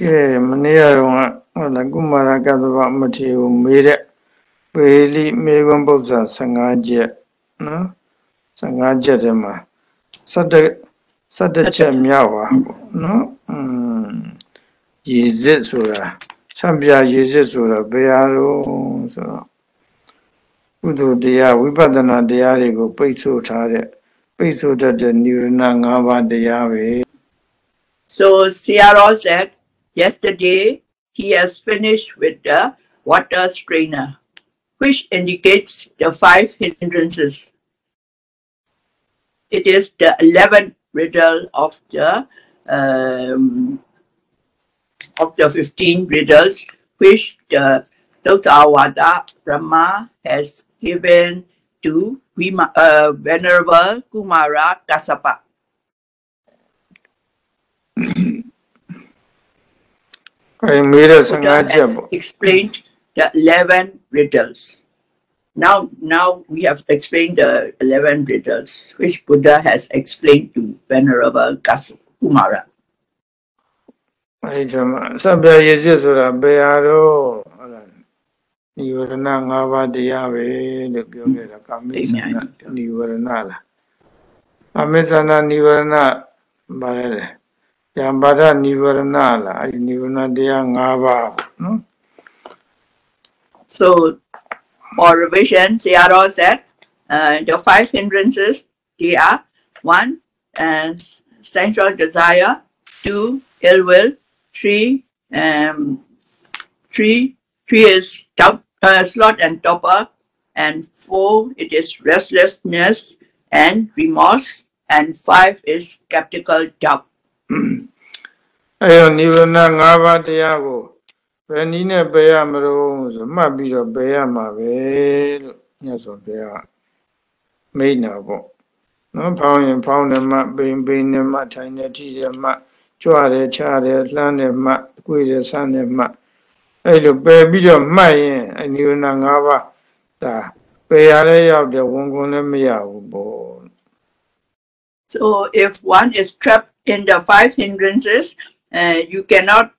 ကဲမနေ့ကတော့ဟုတ်လားကုမာရကသဗမထေကိုမေးတဲ့ပေလိမေခွန်းပု္ပ္ပာ15ချက်နော်15ချက်ထဲမှာ17 17ချက်မြောက်ပါပေါ့နော်อืมရေစစ်ဆိုတာဆံပြရေစစ်ဆိုတာဘယ်ဟာလို့ဆိုတော့ကုသိုလ်တရားဝိပဿနာတရားတွေကိုပိတ်ဆို့ထားတဲ့ပိတ်ဆို့တတ်တဲ့နိဗ္ဗာန်၅ပါးတရားပဲ So CRO said yesterday he has finished with the water strainer, which indicates the five hindrances. It is the 11th riddle of the um, of the 15 riddles which the Tautawada Brahma has given to Vima- uh, Venerable Kumara Kassapa. Buddha 15ချက် has ပေါ့ explained the 11 riddles. Now, now we have explained the 11 riddles, which Buddha has explained to Venerable Kasu Kumara. အဲဒီကျမှဆံပြရေစစ်ဆိုတာဘယ်ဟာတော့ဟုတ်လားနိဝရဏ၅ပါးတရားပဲလို့ပြောခဲ့တာကာမိသနာနိဝရဏလားကာမိသနာနိဝရဏဘာလဲလဲ so for revision CRO said uh, the five hindrances they are one uh, sensual desire two ill will three um, three three is doubt uh, sloth and torpor and four it is restlessness and remorse and five is skeptical doubt. အဲတော့နိဝရဏ၅ပါးတရားကိုဘယ်နည်းနဲ့ပယ်ရမလို့ဆိုမှတ်ပြီးတော့ပယ်ရမှာပဲလို့ညဆိုဘုရားမိန့်တာပေါ့နော်ဖောင်းရင်ဖောင်းတယ်မှပိန်ပိန်တယ်မှထိုင်တယ်ထိတယ်မှကြွတယ်ချတယ်လှမ်းတယ်မှကိုယ်တယ်ဆန်းတယ်မှအဲလိုပယ်ပြီးတော့မှတ်ရင်အနိဝရဏ၅ပါးဒါပယ်ရလည်းရောက်တယ်ဝန်ကုန်လည်းမရဘူးပေါ့ So if one is trapped in the five hindrances, uh, you cannot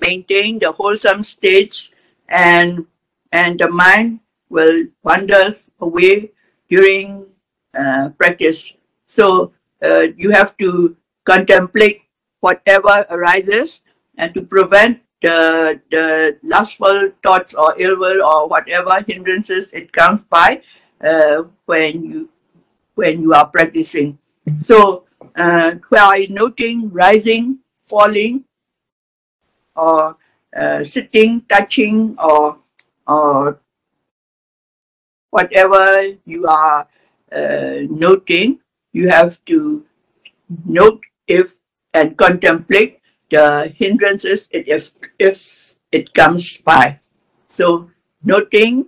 maintain the wholesome states and and the mind will wanders away during uh, practice. So uh, you have to contemplate whatever arises and to prevent the, the lustful thoughts or ill will or whatever hindrances it comes by uh, when you when you are practicing. So uh, by noting rising, falling, or uh, sitting, touching, or or whatever you are uh, noting, you have to note if and contemplate the hindrances it if if it comes by. So noting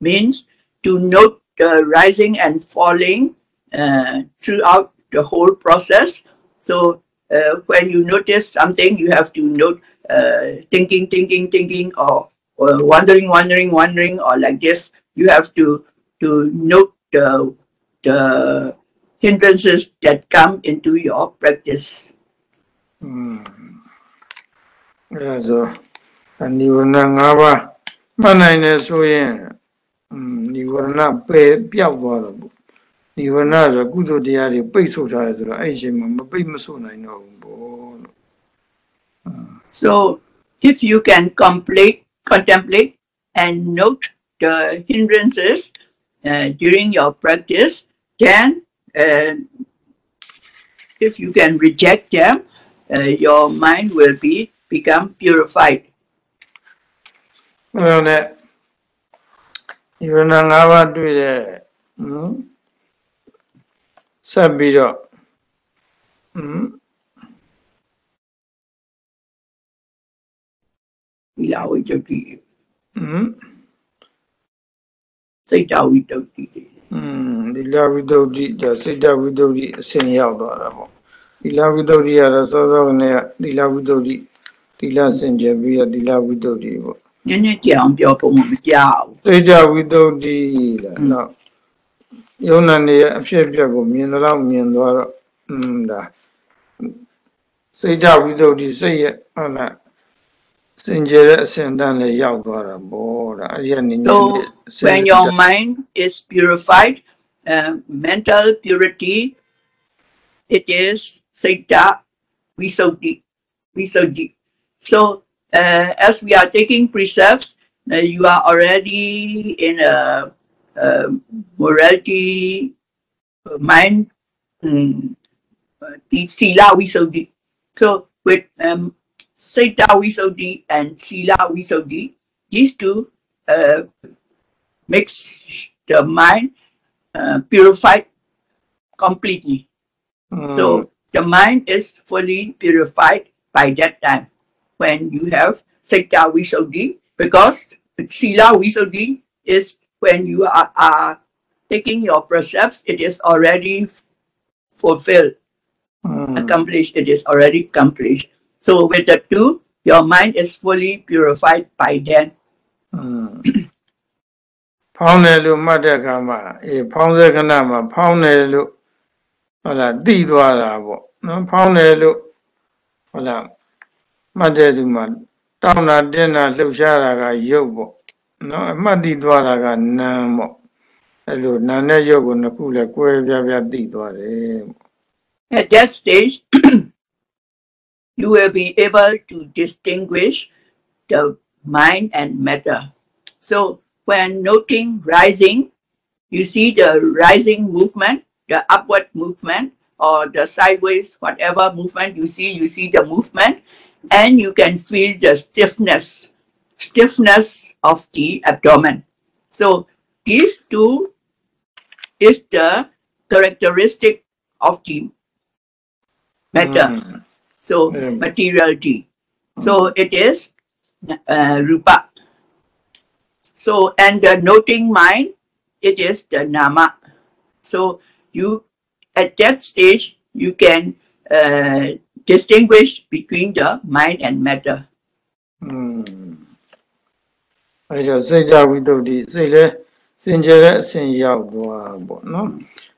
means to note the rising and falling uh, throughout the whole process. So uh, when you notice something, you have to note uh, thinking, thinking, thinking, or, or wondering, wondering, wondering, or like this. You have to to note the, the hindrances that come into your practice. Mm. Yeah, so, and you နိဝရဏဆိုကုသိုလ်တရားတွေပိတ်ဆို့ထားတယ်ဆိုတော့အဲ့ဒီအချိန်မှာမပိတ်မဆို့နိုင်တော့ဘူးပေါ့လို့ So if you can complete, contemplate and note the hindrances uh, during your practice, then uh, if you can reject them, uh, your mind will be become purified. အဲ့တော့လည်းနိဝရဏ၅ပါးတွေ့တဲ့อืม ဆက်ပြီးတော့อืม Ilawitoti, อืม Saitawitoti. อืมဒီလဝိတုဒ္ဓိဒါစိတ်တဝိတုဒ္ဓိအစဉ်ရောက်သွားတာပေါ့ဒီလဝိတုဒ္ဓိကတော့စောစောကနေကဒီလဝိတုဒ္ဓိဒီလစင်ကြယ်ပြီးတော့ဒီလဝိတုဒ္ဓိပေါ့ Nene jiang biao po mo jiao. စိတ်တဝိတုဒ္ဓိလားနော် So when your mind is purified, uh, mental purity, it is Citta Visuddhi. Visuddhi. So uh, as we are taking precepts, uh, you are already in a a morality uh, mind, um, uh, Sila Visuddhi. So with um, Citta Visuddhi and Sila Visuddhi, these two uh, makes the mind uh, purified completely. อืม So the mind is fully purified by that time when you have Citta Visuddhi because Sila Visuddhi is when you are, are taking your precepts, it is already fulfilled, mm. accomplished. It is already accomplished. So with the two, your mind is fully purified by then. ဖောင်းတယ်လို့မှတ်တဲ့အခါမှာအေးဖောင်းတဲ့ခဏမှာဖောင်းတယ်လို့ဟုတ်လားတိသွားတာပေါ့နော်ဖောင်းတယ်လို့ဟုတ်လားမှတ်တဲ့သူမှာတောင်းတာတင်းတာလှုပ်ရှားတာကရုပ်ပေါ့ နော်အမှတ်သိသွားတာကနာမ်ပေါ့အဲ့လိုနာမ်နဲ့ရုပ်ကိုနှစ်ခုလည်းကွဲပြားပြားသိသွားတယ်ပေါ့ At that stage, you will be able to distinguish the mind and matter. So when noting rising, you see the rising movement, the upward movement, or the sideways, whatever movement you see, you see the movement, and you can feel the stiffness, stiffness of the abdomen. So these two is the characteristic of the matter. Mm. So mm. materiality. Hmm. So it is uh, rupa. So and the noting mind, it is the nama. So you at that stage you can uh, distinguish between the mind and matter. Mm. มအဲဒါစိတ်ဓာတ်ဝိတ္တုတိစိတ်လဲစင်ကြယ်တဲ့အဆင့်ရောက်သွားပေါ့နော်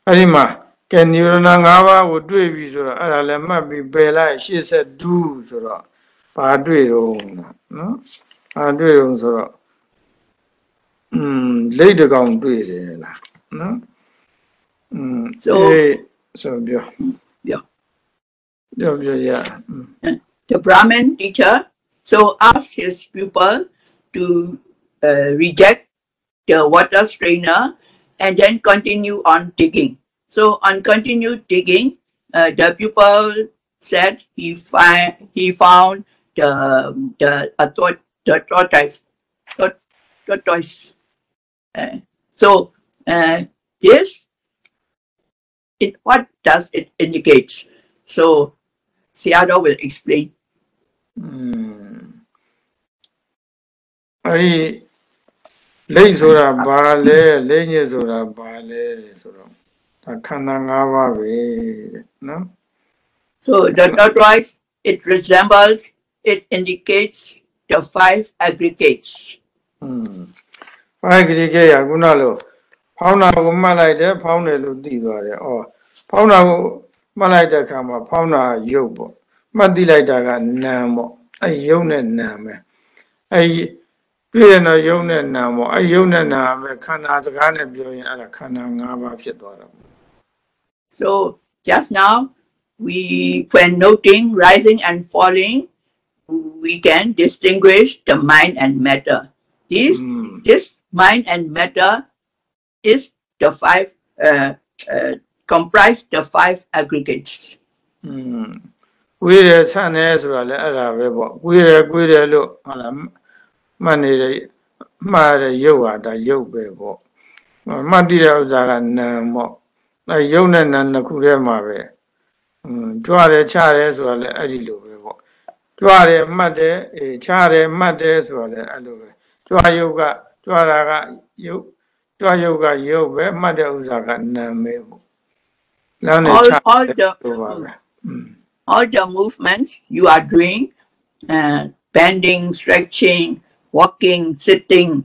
အဲ့ဒီမှာကဲနိရောဓ၅ပါးကိုတွေ့ပြီဆိုတော့အဲ့ဒါလည်းမှတ်ပြီးပယ်လိုက်ရှေ့ဆက်ဒူးဆိုတော့ဘာတွေ့တော့နော်ဘာတွေ့တော့ဆိုတော့อืมလိတ်တကောင်တွေ့တယ်လားနော်อืม So- အေးဆိုပြော ပြော ပြောပြောရอืม The Brahmin teacher so asked his pupil to uh, reject the water strainer and then continue on digging. So on continued digging, uh, the pupil said he find he found the the a tor- the tortoise tor- tortoise. Uh, so uh, this it what does it indicate? So Seattle will explain. อืมအဲ့ဒီ လိတ်ဆိုတာဘာလဲလိတ်ညစ်ဆိုတာဘာလဲဆိုတော့ဒါခန္ဓာ၅ပါးပဲတဲ့နော် So the tortoise, it resembles, it indicates the five aggregates. อืมဘာဂရိကေယခုနလိုဖောင်းတာကိုမှတ်လိုက်တယ်ဖောင်းတယ်လို့သိသွားတယ်ဩဖောင်းတာကိုမှတ်လိုက်တဲ့အခါမှာဖောင်းတာရုပ်ပေါ့မှတ်သိလိုက်တာကနာမ်ပေါ့အဲ့ရုပ်နဲ့နာမ်ပဲအဲ့ တွေ့ရတော့ရုပ်နဲ့နာမ်ပေါ့အဲ့ရုပ်နဲ့နာမ်ပဲခန္ဓာစကားနဲ့ပြောရင်အဲ့ဒါခန္ဓာ၅ပါးဖြစ်သွားတာပေါ့ So just now, we, when noting rising and falling, we can distinguish the mind and matter. This, Mm. this mind and matter is the five, uh, uh, comprise the five aggregates. อืมကွေးတယ်ဆန့်တယ်ဆိုတာလည်းအဲ့ဒါပဲပေါ့ကွေးတယ်ကွေးတယ်လို့ဟုတ်လား မှတ်နေတဲ့မှားတဲ့ရုပ်ဟာဒါရုပ်ပဲပေါ့မှတ်တည်တဲ့ဥစ္စာကနာမ်ပေါ့အဲရုပ်နဲ့နာမ်နှစ်ခုထဲမှာပဲอืมကြွတယ်ချတယ်ဆိုတာလည်းအဲ့ဒီလိုပဲပေါ့ကြွတယ်မှတ်တယ်အေးချတယ်မှတ်တယ်ဆိုတာလည်းအဲ့လိုပဲကြွရုပ်ကကြွတာကရုပ်ကြွရုပ်ကရုပ်ပဲမှတ်တဲ့ဥစ္စာကနာမ်ပဲပေါ့လမ်းနဲ့ချတယ်ဆိုပါပဲ all the movements you are doing uh, bending stretching walking, sitting,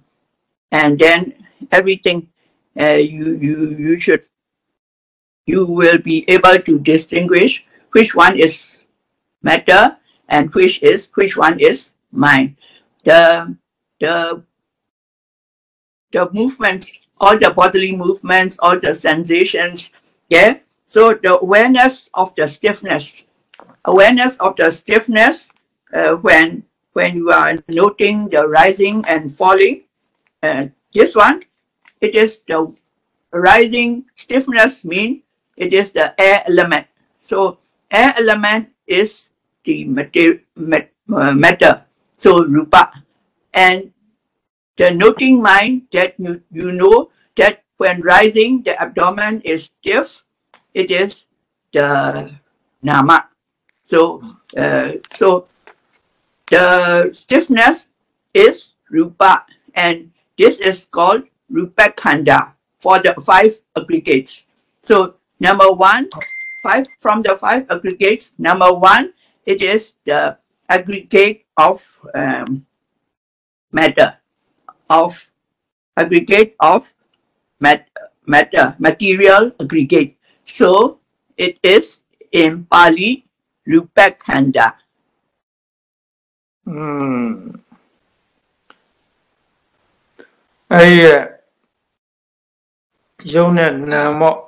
and then everything, uh, you, you, you should, you will be able to distinguish which one is matter and which is, which one is mind. The the the movements, all the bodily movements, all the sensations. Yeah. So the awareness of the stiffness, awareness of the stiffness uh, when when you are noting the rising and falling. Uh, this one, it is the rising stiffness mean it is the air element. So air element is the matter, uh, matter. So rupa. And the noting mind that you, you know that when rising, the abdomen is stiff, it is the nama. So, uh, so the stiffness is rupa, and this is called rupa khanda for the five aggregates. So number one, five from the five aggregates. Number one, it is the aggregate of um, matter, of aggregate of mat matter, material aggregate. So it is in Pali Rupakhanda. อื มအဲ့ဒီရဲ့ယုံနဲ့နာမော့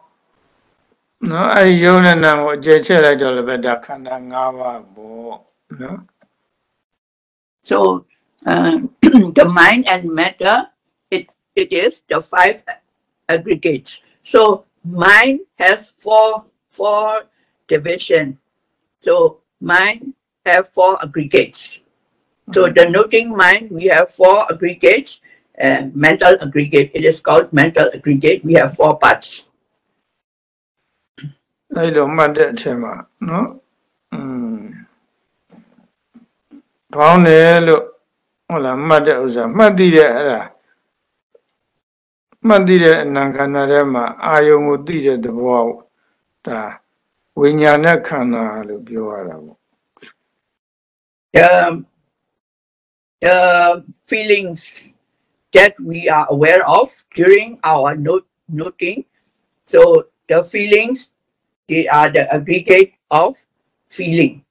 နော်အဲ့ဒီယုံနဲ့နာမော့အကျယ်ချက်လိုက်တော့လည်းပဲဒါခန္ဓာ၅ပါးပေါ့နော် So um, the mind and matter, it, it is the five aggregates. So mind has four four division. So mind have four aggregates. So the noting mind, we have four aggregates. Uh, mental aggregate, it is called mental aggregate. We have four parts. အဲ့လိုမှတ်တဲ့အထက်မှာနော်อืมဘောင်းတယ်လို့ဟုတ်လားမှတ်တဲ့ဥစ္စာမှတ်သိတဲ့အဲ့ဒါမှတ်သိတဲ့အနံခန္ဓာထဲမှာအာယုံကိုသိတဲ့သဘောဒါဝိညာဉ်နဲ့ခန္ဓာလို့ပြောရတာပေါ့ The, uh, feelings that we are aware of during our note, noting. So the feelings, they are the aggregate of feeling.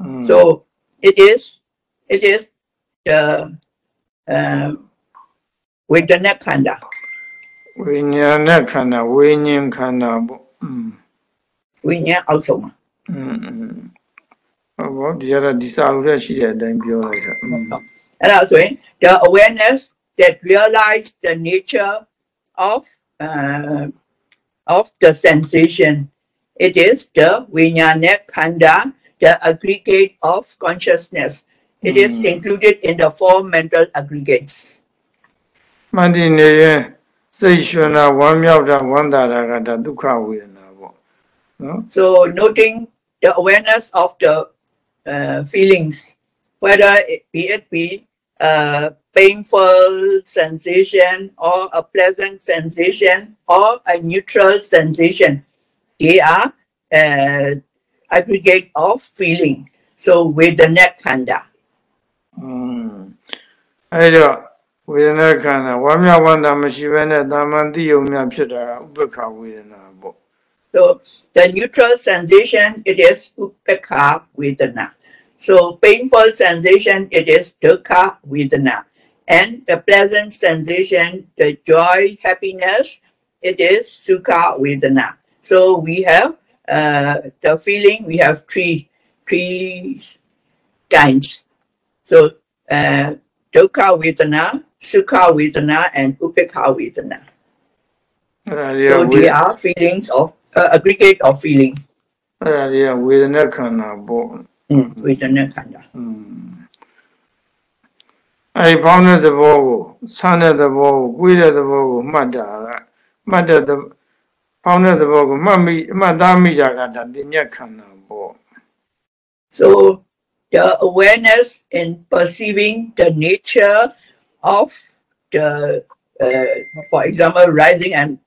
Mm. So it is, it is the um, uh, Vedana Khanda. Vinyana Khanda, Vinyana Khanda. Mm. Vinyana also. Mm -hmm. ဟုတ်ပါဒီရတာဒီစာအုပ်ထဲရှိတဲ့အတိုင်းပြောလိုက်တာอืม And also the awareness that realize the nature of uh, of the sensation. It is the Vijnana Khanda, the aggregate of consciousness. It is Hmm. included in the four mental aggregates. မှန်တည်နေရင်စိတ်ရှင်တာဝမ်းမြောက်တာဝမ်းသာတာကဒါဒုက္ခဝေဒနာပေါ့နော် So noting the awareness of the uh, feelings, whether it be it be a painful sensation or a pleasant sensation or a neutral sensation, they are uh, aggregate of feeling. So with the net khanda. อืมအဲ့တော့ဝေဒနာခန္ဓာဝမ်းမြောက်ဝမ်းသာမရှိဘဲနဲ့တာမန်တိယုံများဖြစ်တာကဥပ္ပခဝေဒနာပေါ့ So the neutral sensation, it is upekha vedana. So painful sensation, it is dukkha vedana. And the pleasant sensation, the joy, happiness, it is sukha vedana. So we have uh, the feeling, we have three, three kinds. So uh, dukkha vedana, sukha vedana, and upekha vedana. အဲ့ဒါတွေက So ဝေ they are feelings of uh, aggregate of feeling. အဲ့ဒါတွေကဝေဒနာခန္ဓာပေါ့ Vedana khanda. อืมအဲ့ဒီဘောင်းတဲ့သဘောကိုဆန်းတဲ့သဘောကိုကိုယ်တဲ့သဘောကိုမှတ်တာကမှတ်တဲ့သဘောင်းတဲ့သဘောကိုမှတ်မိမှတ်သားမိတာကဒါတင်ညက်ခန္ဓာပေါ့ So the awareness in perceiving the nature of the, uh, for example, rising and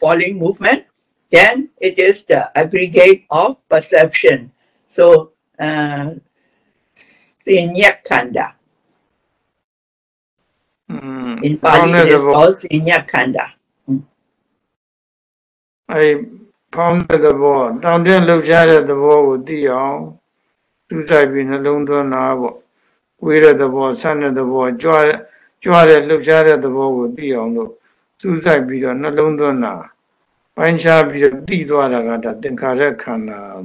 falling movement, then it is the aggregate of perception. So, အာပြညက်ခန္ဓာ in Pali it is called Sinya Khanda. I found the ball. Down there, look at the ball with the young. Two type in a long to an hour. We read the ball, son of the ball, joy, joy, look at the ball with the young. Look, two type be done, not long to an hour. Pine shall be a deed, what I got that then carried Khanda.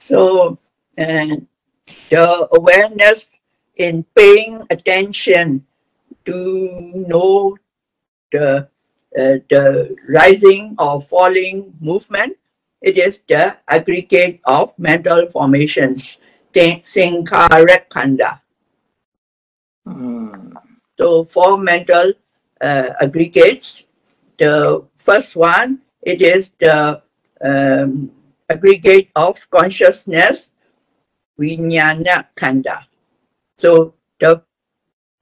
So, the awareness in paying attention to know the uh, the rising or falling movement, it is the aggregate of mental formations, the Sankhara Khanda. อืม So, four mental uh, aggregates. The first one, it is the um, aggregate of consciousness, vijnana khanda. So, the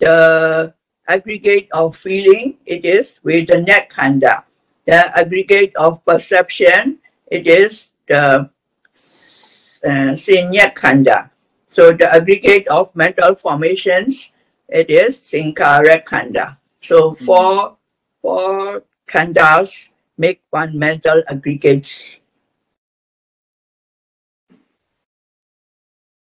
the aggregate of feeling, it is vedana khanda. The aggregate of perception, it is the uh, sinya. So, the aggregate of mental formations, it is Sankhara Khanda. So four, four khandas make one mental aggregate.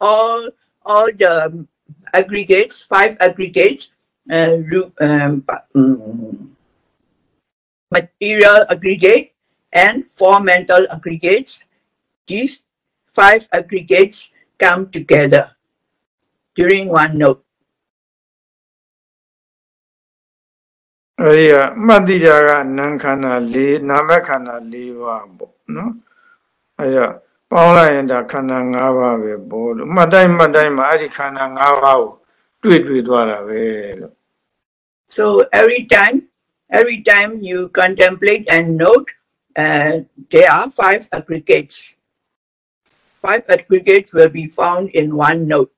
all all the aggregates, five aggregates, uh, ru- um, mm, material aggregate and four mental aggregates. These five aggregates come together during one note. အဲဒီကအမှတ်တိတာကနာမ်ခန္ဓာ၄နာမခန္ဓာ၄ပါးပေါ့နော်အဲဒါ ပေါင်းလိုက်ရင်ဒါခန္ဓာ၅ပါးပဲပေါ့လို့မှတ်တိုင်းမှတ်တိုင်းမှာအဲ့ဒီခန္ဓာ၅ပါးကိုတွေ့တွေ့သွားတာပဲလို့ so every time every time you contemplate and note uh, there are five aggregates. Five aggregates will be found in one note.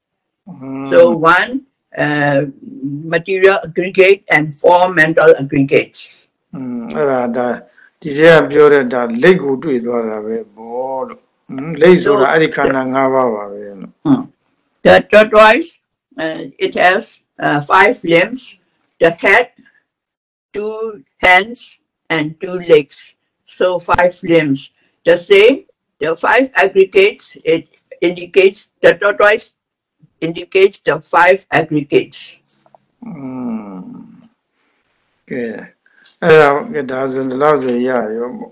Mm. so one uh, material aggregate and four mental aggregates. အဲ့ဒါဒါဒီကျပြောတဲ့ဒါလက်ကိုတွေ့သွားတာပဲပေါ့လို့ Hmm. The tortoise uh, it has uh, five limbs the head two hands and two legs. So five limbs. The same the five aggregates it indicates the tortoise indicates the five aggregates. อืมကဲအဲ့တော့ဒါဆိုလောက်ဆိုရရောပေါ့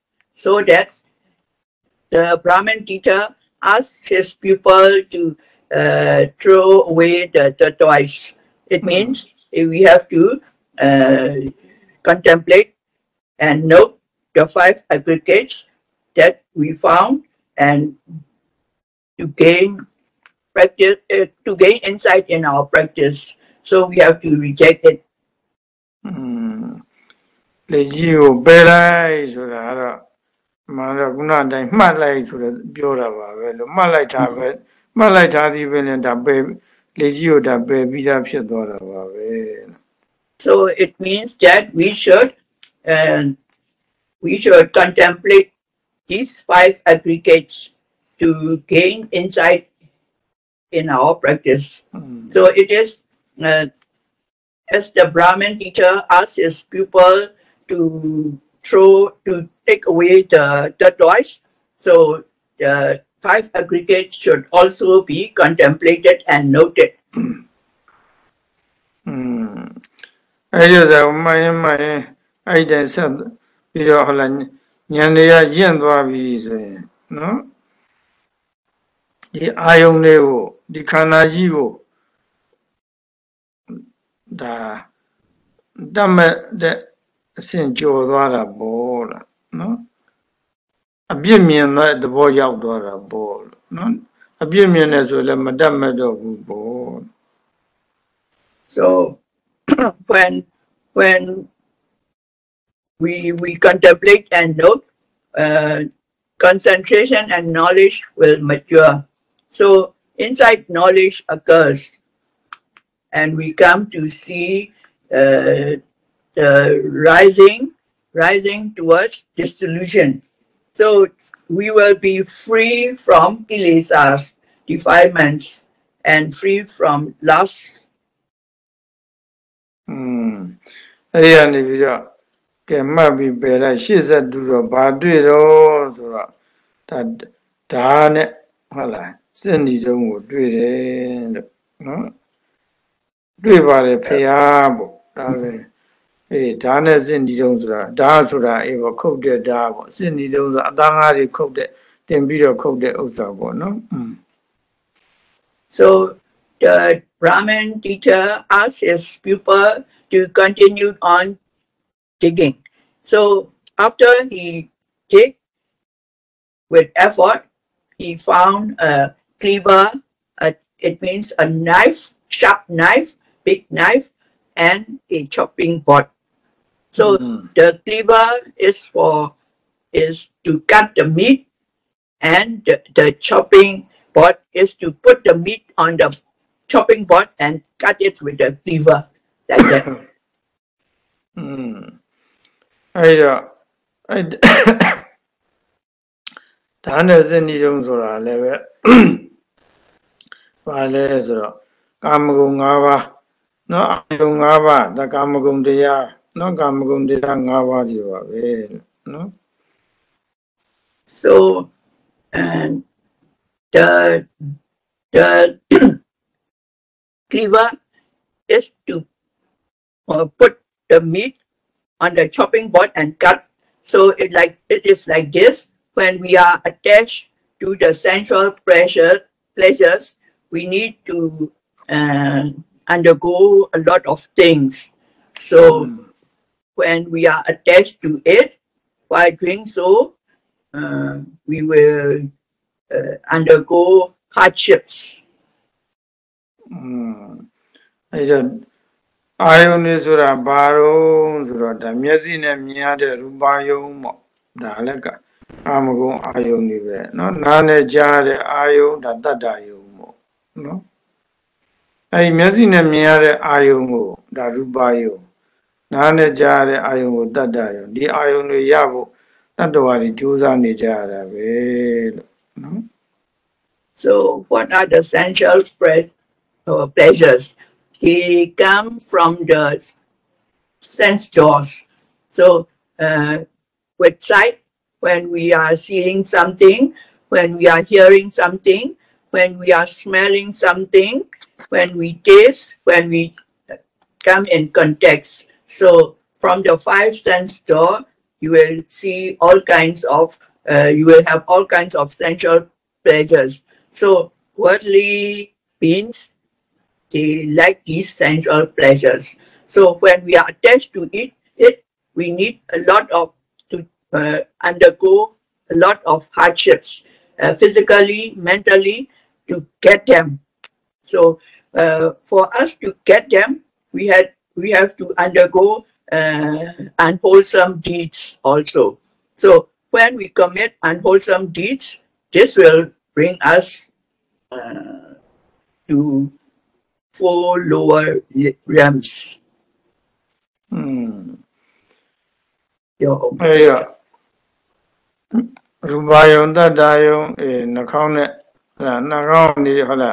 so that the Brahmin teacher asks his pupil to uh, throw away the tortoise. It means we have to uh, contemplate and note the five aggregates that we found and to gain practice uh, to gain insight in our practice so we have to reject it อืมလေကြီးကိုပယ်လိုက်ဆိုတာကတော့ မှန်တော့ခုနတိုင်းမှတ်လိုက်ဆိုတော့ပြောတာပါပဲလို့မှတ်လိုက်တာပဲမှတ်လိုက်တာဒီပဲလေဒါပယ်လေကြီးကိုဒါပယ်ပြီးသားဖြစ်သွားတာပါပဲ so it means that we should uh, we should contemplate these five aggregates to gain insight in our practice อืม So it is uh, as the Brahmin teacher asks his pupil to throw to take away the tortoise. So the five aggregates should also be contemplated and noted. อืมအဲ့ဒီဆိုမှန်ရင်မှန်ရင်အဲ့ဒီတည်းဆက်ပြီးတော့ဟလာဉာဏ်တွေကရင့်သွားပြီဆိုရင်နော်ဒီအာယုံတွေကိုဒီခန္ဓာကြီးကိုဒါတတ်မဲ့တဲ့အဆင့်ကျော်သွားတာပေါ့လား နော်အပြစ်မြင်တဲ့သဘောရောက်သွားတာပေါ့လို့နော်အပြစ်မြင်နေဆိုလည်းမတတ်မဲ့တော့ဘူးပေါ့ So when when we we contemplate and note, uh, concentration and knowledge will mature. So insight knowledge occurs, and we come to see uh, the rising rising towards dissolution. So we will be free from kilesas, defilements, and free from lust อืมအဲ့ဒီကနေပြီးတော့ကဲမှတ်ပြီးပယ်လိုက်ရှေ့ဆက်တူတော့ဘာတွေ့တော့ဆိုတော့ဒါဒါနဲ့ဟုတ်လားစစ်နီတုံးကိုတွေ့တယ်လို့နော်တွေ့ပါတယ်ဖះပေါ့ဒါပဲ အေးဒါနဲ့စစ်နီတုံးဆိုတာဒါဆိုတာအေးပေါ့ခုတ်တဲ့ဒါပေါ့စစ်နီတုံးဆိုတာအသားငါးတွေခုတ်တဲ့တင်ပြီးတော့ခုတ်တဲ့ဥစ္စာပေါ့နော်อืม So the Brahmin teacher asked his pupil to continue on digging. So after he dig with effort, he found a cleaver. A, it means a knife, sharp knife, big knife, and a chopping board. So Mm. the cleaver is for is to cut the meat, and the, the chopping board is to put the meat on the chopping board and cut it with a cleaver like that. อืมအဲ့တော့အဲ့ဒါနဲ့စနေကြုံဆိုတာလည်းပဲဘာလဲဆိုတော့ကာမဂုဏ်၅ပါးเนาะအာယုံ၅ပါးဒါကာမဂုဏ်တရား နော်ကာမဂုဏ်ဒေသ၅ပါးတွေပါပဲနော် so and the the cleaver is to uh, put the meat on the chopping board and cut. So it like it is like this. When we are attached to the sensual pressure pleasures we need to uh, undergo a lot of things. So mm when we are attached to it, while doing so, uh, we will uh, undergo hardships. อืมအဲ့တော့အာယုန်နေဆိုတာဘာတော့ဆိုတော့ဒါမျက်စိနဲ့မြင်ရတဲ့ရူပယုံပေါ့ဒါလည်းကအာမဂုံအာယုန်တွေပဲเนาะနားနဲ့ကြားတဲ့အာယုန်ဒါတတ္တယုံပေါ့เนาะအဲ့ဒီမျက်စိနဲ့မြင်ရတဲ့အာယုန်ကိုဒါရူပယုံ so what are the sensual uh, pleasures? They come from the sense doors. So uh, with sight, when we are seeing something, when we are hearing something, when we are smelling something, when we taste, when we come in context so, from the five sense door, you will see all kinds of, uh, you will have all kinds of sensual pleasures. So worldly beings, they like these sensual pleasures. So when we are attached to it, it we need a lot of to uh, undergo a lot of hardships, uh, physically, mentally, to get them. So uh, for us to get them, we had we have to undergo uh, unwholesome deeds also. So when we commit unwholesome deeds, this will bring us uh, to four lower realms. อืม Your အဲ့ရရူပါယုံတတ္တယုံအဲနှာခေါင်းနဲ့ဟလာနှာခေါင်းနေဟလာ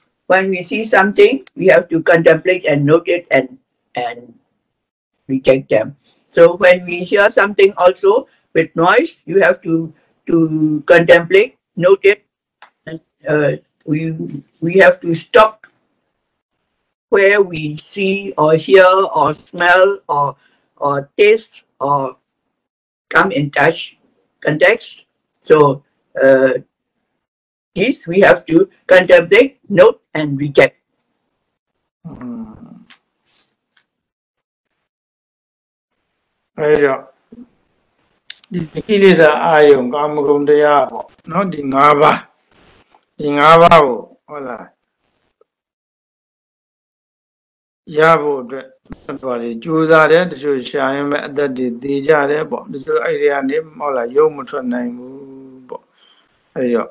when we see something, we have to contemplate and note it and and reject them. So when we hear something also with noise, you have to to contemplate, note it, and uh, we we have to stop where we see or hear or smell or or taste or come in touch context. So uh, this we have to contemplate, note, and reject. အဲဒါဒီကိလေသာအာယုံကာမဂုဏ်တရားပေါ့နော်ဒီ၅ပါးဒီ၅ပါးကိုဟုတ်လားရဖို့အတွက်တော်လေကြိုးစားတယ်တချို့ရှာရင်မဲ့အသက်တွေသေကြတယ်ပေါ့တချို့အဲ့ဒီကနေဟုတ်လားရုပ်မထွက်နိုင်ဘူးပေါ့အဲ့တော့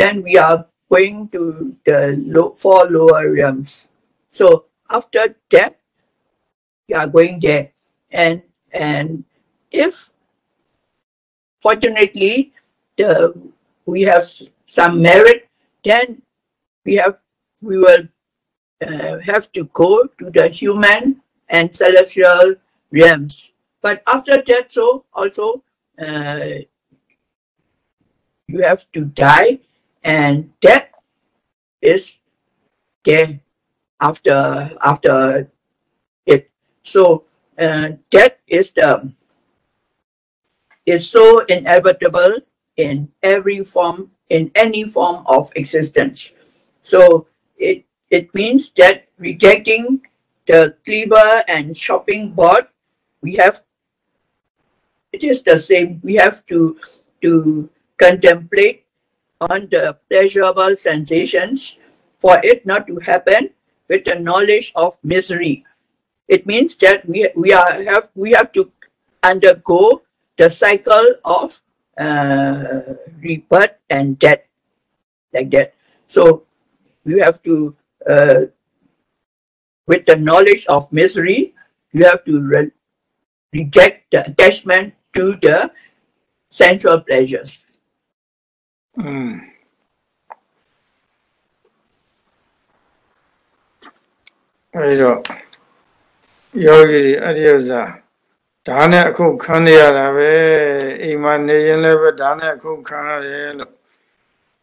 then we are going to the low, four lower realms. So after death, we are going there, and and if fortunately the we have some merit, then we have we will uh, have to go to the human and celestial realms. But after that, so also uh, you have to die, and death is there after after it. So uh, death is the is so inevitable in every form in any form of existence. So it it means that rejecting the cleaver and shopping board, we have it is the same. We have to to contemplate on the pleasurable sensations for it not to happen with the knowledge of misery. It means that we we are have we have to undergo the cycle of uh, rebirth and death, like that. So you have to, uh, with the knowledge of misery, you have to re- reject the attachment to the sensual pleasures. อืมအဲဒီတော့ယောဂီတွေအဲ့ဒီဥစ္စာဒါနဲ့အခုခံနေရတာပဲအိမ်မှာနေရင်လည်းပဲဒါနဲ့အခုခံရတယ်လို့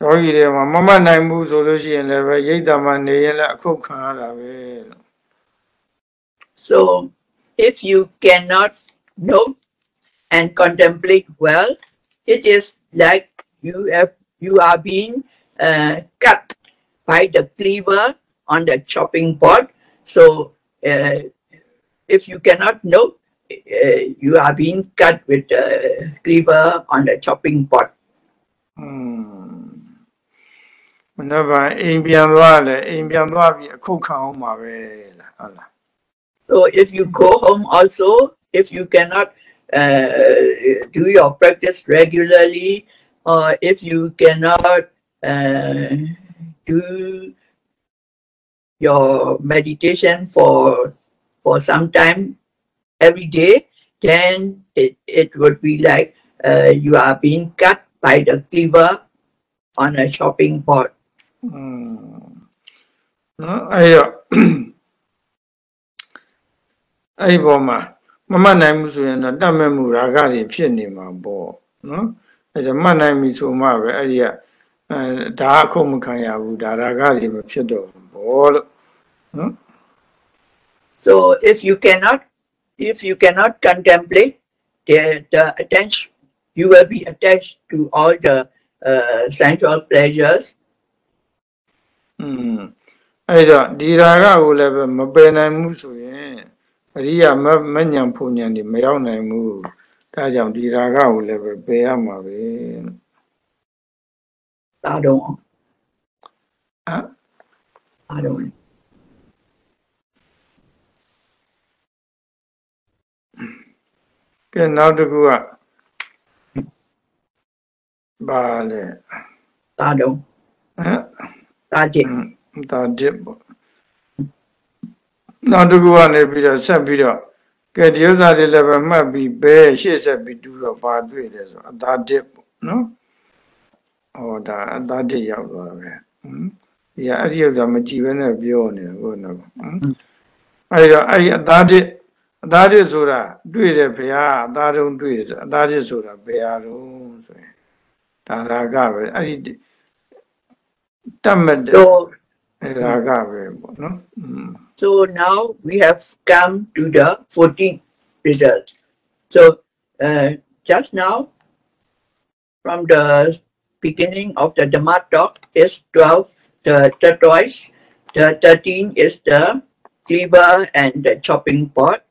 ယောဂီတွေမှာမမတ်နိုင်ဘူးဆိုလို့ရှိရင်လည်းပဲရိတ်တမှာနေရင်လည်းအခုခံရတာပဲလို့ So if you cannot note and contemplate well, it is like you have you are being uh, cut by the cleaver on the chopping board. So uh, if you cannot note, uh, you are being cut with the cleaver on the chopping board. อืมမနေ့ကအိမ်ပြန်သွားတယ်အိမ်ပြန်သွားပြီးအခုခံအောင်ပါပဲလားဟုတ်လား So if you go home also, if you cannot uh, do your practice regularly, or if you cannot uh, do your meditation for for some time every day, then it, it would be like uh, you are being cut by the cleaver on a chopping board. อืมနော်အဲ့တော့အဲ့ဒီပေါ်မှာမမှတ်နိုင်ဘူးဆိုရင်တော့တတ်မဲ့မှုရာဂတွေဖြစ်နေမှာပေါ့နော် အဲ့ဒါမှတ်နိုင်ပြီဆိုမှပဲအဲ့ဒီကအဲဒါအခုမခံရဘူးဒါရာဂတွေမဖြစ်တော့ဘူးပေါ့လို့နော် So if you cannot, if you cannot contemplate the, the attention, you will be attached to all the uh, sensual pleasures. อืมအဲ့တော့ဒီရာဂကိုလည်းပဲမပယ်နိုင်ဘူးဆိုရင်အရိယာမမဉ္ဇဉ်ဖူဉ္ဇဉ်တွေမရောက်နိုင်ဘူး ဒါကြောင့်ဒီရာဂကိုလည်းပဲပယ်ရမှာပဲလို့ Pardon. အာ I don't. ကဲနောက်တစ်ခုကဘာလဲ I don't. ဟမ် I did. ဒါတစ်ပေါ့နောက်တစ်ခုကနေပြီးတော့ဆက်ပြီးတော့ ကဲဒီဥစ္စာတွေလည်းပဲမှတ်ပြီးဘဲရှေ့ဆက်ပြီးတူတော့ဘာတွေ့လဲဆိုအသာတစ်ပေါ့နော်ဟောဒါအသာတစ်ရောက်သွားပဲဟမ်ဒီကအဲ့ဒီဥစ္စာမကြည့်ဘဲနဲ့ပြောနေတယ်ဟုတ်နော်ဟမ်အဲ့တော့အဲ့ဒီအသာတစ်အသာတစ်ဆိုတာတွေ့တယ်ဘုရားအသာတုံးတွေ့တယ်ဆိုအသာတစ်ဆိုတာဘယ်ဟာတုံးဆိုရင်ဒါရာဂပဲအဲ့ဒီတတ်မဲ့တဲ့ So အဲရာဂပဲပေါ့နော်อืม so now we have come to the 14th result. So uh, just now, from the beginning of the Dhamma talk is 12, the tortoise, the 13 is the cleaver and the chopping board.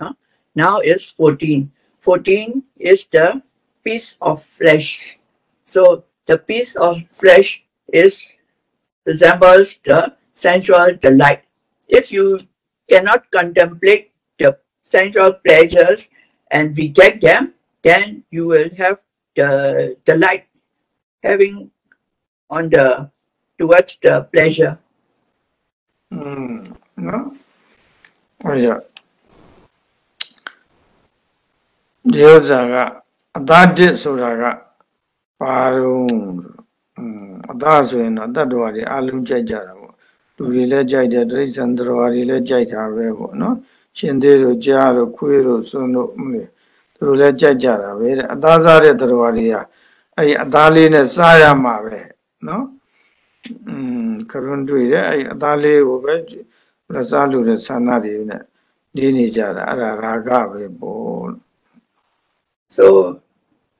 huh? Now is 14. 14 is the piece of flesh. So the piece of flesh is resembles the sensual delight. If you cannot contemplate the sensual pleasures and reject them, then you will have the, the light having on the towards the pleasure. Mm, no? Oh, yeah. ဒီဥစ္စာကအတ္တဆိုတာကဘာလို့အတ္တဆိုရင်တော့တတ္တဝါတွေအလုံးကြိုက်ကြတာ တွေလည်းကြိုက်တယ်တိရစ္ဆာန်တော်ဝါတွေလည်းကြိုက်တာပဲပေါ့နော်ရှင်သေးတို့ကြားတို့ခွေးတို့စွန်းတို့မလို့သူတို့လည်းကြိုက်ကြတာပဲတဲ့အသာစားတဲ့တော်ဝါတွေကအဲ့ဒီအသားလေးနဲ့စားရမှာပဲနော် อืมခရုံးတွေ့တယ်အဲ့အသားလေးကိုပဲလက်စားလို့တဲ့ဆန္ဒတွေနဲ့နေနေကြတာအဲ့ဒါရာဂပဲပေါ့ So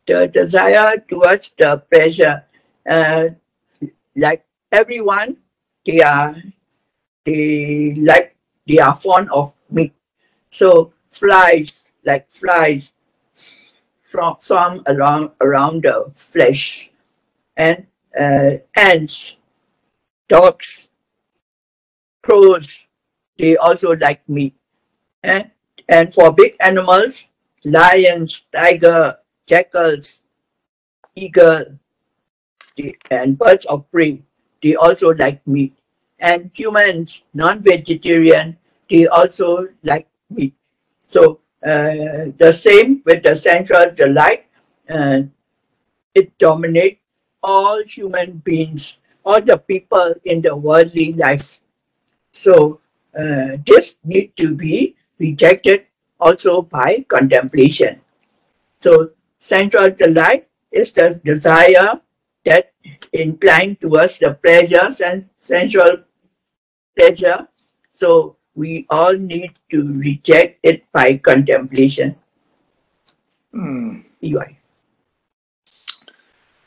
the desire towards the pleasure, uh, like everyone, they are they like they are fond of meat. So flies, like flies, from some around around the flesh, and uh, ants, dogs, crows, they also like meat. And, and for big animals, lions, tiger, jackals, eagle, and birds of prey, they also like meat. And humans, non-vegetarian, they also like meat. So uh, the same with the sensual delight, uh, it dominates all human beings, all the people in the worldly life. So uh, this need to be rejected also by contemplation. So sensual delight is the desire that incline towards the pleasures and sensual pleasure. So we all need to reject it by contemplation. อืม EY.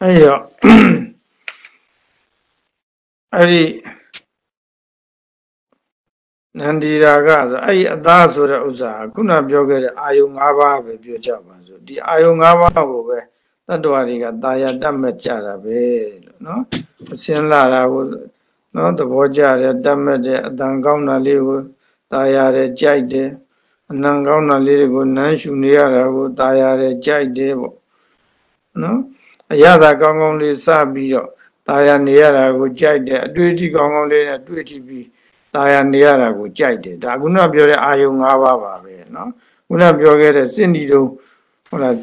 အဲ့တော့အဲ့ဒီနန္ဒီရာဂဆိုအဲ့ဒီအသားဆိုတဲ့ဥစ္စာကခုနပြောခဲ့တဲ့အာယု၅ပါးပဲပြောကြပါစို့ဒီအာယု၅ပါးကိုပဲ တတ္တဝါတွေကตายတတ်မဲ့ကြတာပဲလို့နော်အစင်းလာတာကိုနော်သဘောကျတယ်တတ်မဲ့တယ်အတန်ကောင်းတာလေးကိုตายရတယ်ကြိုက်တယ်အနံကောင်းတာလေးတွေကိုနမ်းရှူနေရတာကိုตายရတယ်ကြိုက်တယ်ပေါ့နော်အရသာကောင်းကောင်းလေးစပြီးတော့ตายရနေရတာကိုကြိုက်တယ်အတွေ့အထိကောင်းကောင်းလေးနဲ့တွေ့ထိပြီးตายရနေရတာကိုကြိုက်တယ်ဒါခုနပြောတဲ့အာယုံ၅ပါးပါပဲနော်ခုနပြောခဲ့တဲ့စင်ဒီတုံးဟုတ်လား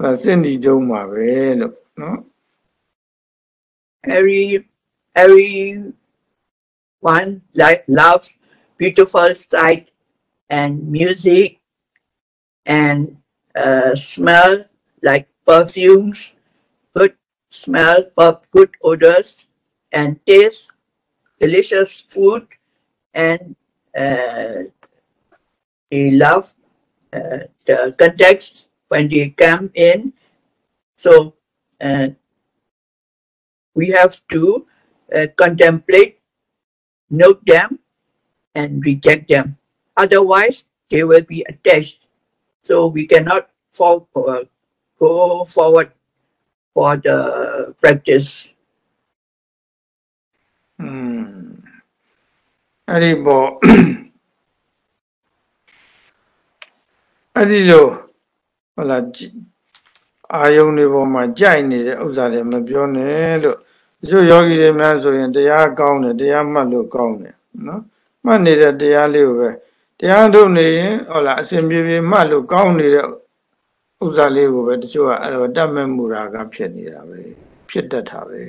စဟုတ်လားစင်ဒီတုံးပါပဲလို့နော် Every every one like loves beautiful sight and music and uh, smell like perfumes, good smell of good odors and taste delicious food and uh, they love uh, the context when they come in. So uh, we have to uh, contemplate, note them, and reject them. Otherwise, they will be attached. So we cannot fall, uh, go forward for the practice. อืม အဲ့ဒီပေါ်အဲ့ဒီလို ဟုတ်လားကြည်အာယုန်တွေပေါ်မှာကြိုက်နေတဲ့ဥစ္စာတွေမပြောနဲ့လို့တချို့ယောဂီတွေများဆိုရင်တရားကောင်းတယ်တရားမှတ်လို့ကောင်းတယ်နော်မှတ်နေတဲ့တရားလေးကိုပဲတရားထုတ်နေရင်ဟုတ်လားအစဉ်ပြေပြေမှတ်လို့ကောင်းနေတဲ့ဥစ္စာလေးကိုပဲတချို့ကအဲ့တော့တတ်မဲ့မှုရာကဖြစ်နေတာပဲဖြစ်တတ်တာပဲ